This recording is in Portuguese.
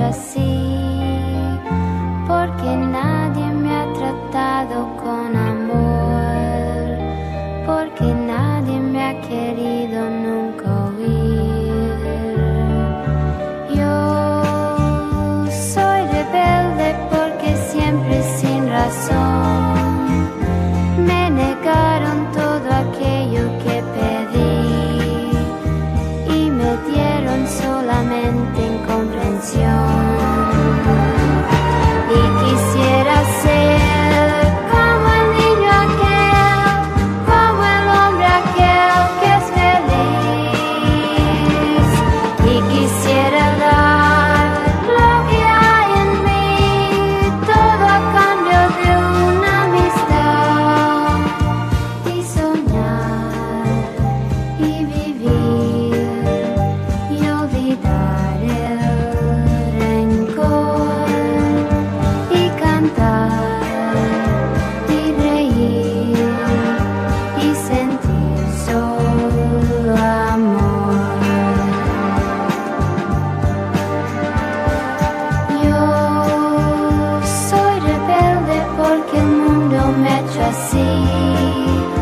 trust y